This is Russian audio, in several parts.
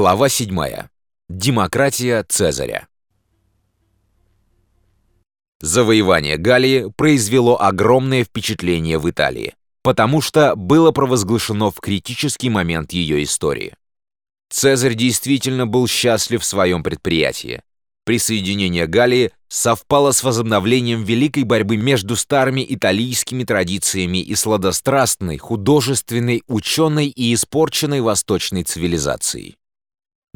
Глава 7. Демократия Цезаря. Завоевание Галлии произвело огромное впечатление в Италии, потому что было провозглашено в критический момент ее истории. Цезарь действительно был счастлив в своем предприятии. Присоединение Галлии совпало с возобновлением великой борьбы между старыми итальянскими традициями и сладострастной, художественной, ученой и испорченной восточной цивилизацией.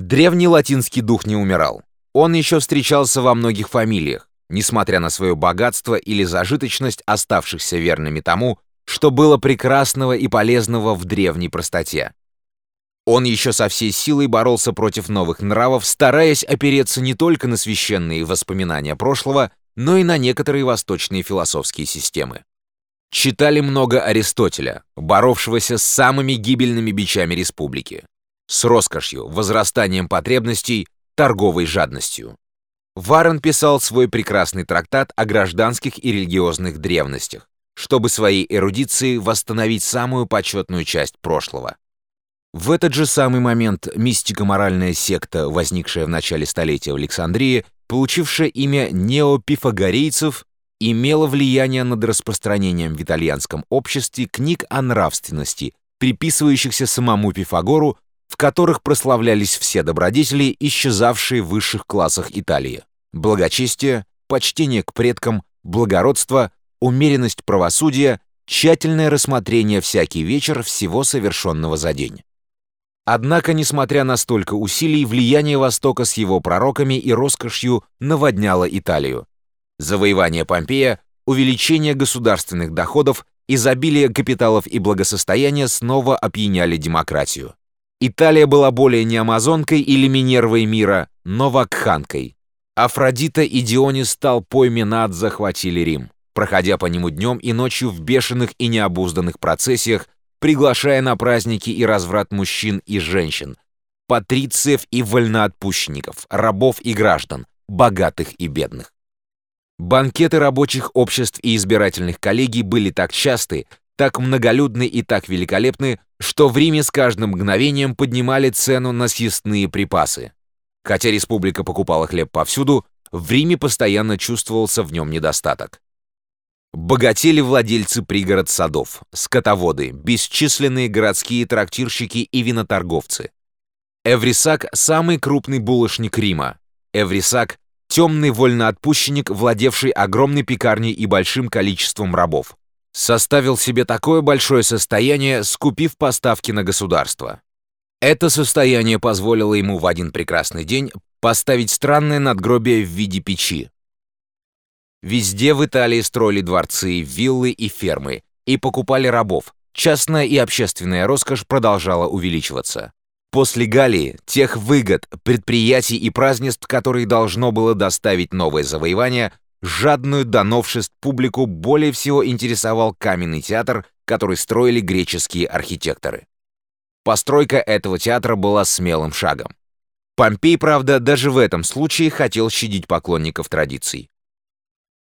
Древний латинский дух не умирал. Он еще встречался во многих фамилиях, несмотря на свое богатство или зажиточность, оставшихся верными тому, что было прекрасного и полезного в древней простоте. Он еще со всей силой боролся против новых нравов, стараясь опереться не только на священные воспоминания прошлого, но и на некоторые восточные философские системы. Читали много Аристотеля, боровшегося с самыми гибельными бичами республики, с роскошью, возрастанием потребностей, торговой жадностью. Варен писал свой прекрасный трактат о гражданских и религиозных древностях, чтобы своей эрудицией восстановить самую почетную часть прошлого. В этот же самый момент мистико-моральная секта, возникшая в начале столетия в Александрии, получившая имя неопифагорейцев, имела влияние над распространением в итальянском обществе книг о нравственности, приписывающихся самому Пифагору, которых прославлялись все добродетели, исчезавшие в высших классах Италии. Благочестие, почтение к предкам, благородство, умеренность правосудия, тщательное рассмотрение всякий вечер всего совершенного за день. Однако, несмотря на столько усилий, влияние Востока с его пророками и роскошью наводняло Италию. Завоевание Помпея, увеличение государственных доходов, изобилие капиталов и благосостояния снова опьяняли демократию. Италия была более не амазонкой или Минервой мира, но вакханкой. Афродита и Дионис толпой Менад захватили Рим, проходя по нему днем и ночью в бешеных и необузданных процессиях, приглашая на праздники и разврат мужчин и женщин, патрициев и вольноотпущенников, рабов и граждан, богатых и бедных. Банкеты рабочих обществ и избирательных коллегий были так часты, так многолюдны и так великолепны, что в Риме с каждым мгновением поднимали цену на съестные припасы. Хотя республика покупала хлеб повсюду, в Риме постоянно чувствовался в нем недостаток. Богатели владельцы пригород садов, скотоводы, бесчисленные городские трактирщики и виноторговцы. Эврисак – самый крупный булочник Рима. Эврисак – темный вольноотпущенник, владевший огромной пекарней и большим количеством рабов. Составил себе такое большое состояние, скупив поставки на государство. Это состояние позволило ему в один прекрасный день поставить странное надгробие в виде печи, Везде в Италии строили дворцы, виллы и фермы и покупали рабов. Частная и общественная роскошь продолжала увеличиваться. После Галлии, тех выгод, предприятий и празднеств, которые должно было доставить новое завоевание, жадную до новшеств публику более всего интересовал каменный театр, который строили греческие архитекторы. Постройка этого театра была смелым шагом. Помпей, правда, даже в этом случае хотел щадить поклонников традиций.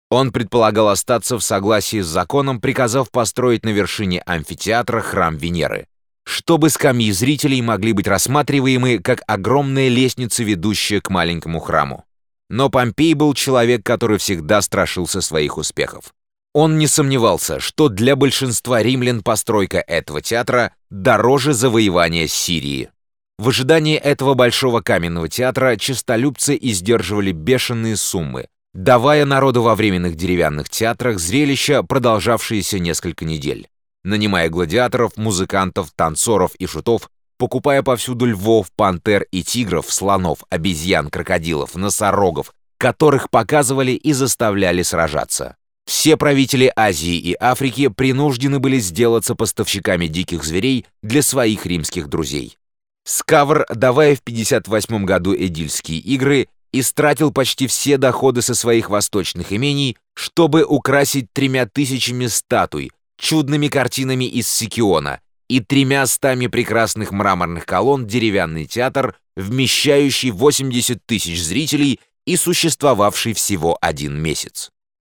Он предполагал остаться в согласии с законом, приказав построить на вершине амфитеатра храм Венеры, чтобы скамьи зрителей могли быть рассматриваемы как огромная лестница, ведущая к маленькому храму. Но Помпей был человек, который всегда страшился своих успехов. Он не сомневался, что для большинства римлян постройка этого театра дороже завоевания Сирии. В ожидании этого большого каменного театра честолюбцы издерживали бешеные суммы, давая народу во временных деревянных театрах зрелища, продолжавшиеся несколько недель, нанимая гладиаторов, музыкантов, танцоров и шутов, покупая повсюду львов, пантер и тигров, слонов, обезьян, крокодилов, носорогов, которых показывали и заставляли сражаться. Все правители Азии и Африки принуждены были сделаться поставщиками диких зверей для своих римских друзей. Скавр, давая в 58 году Эдильские игры, истратил почти все доходы со своих восточных имений, чтобы украсить тремя тысячами статуй, чудными картинами из Сикиона и тремя стами прекрасных мраморных колонн деревянный театр, вмещающий 80 тысяч зрителей и существовавший всего один месяц.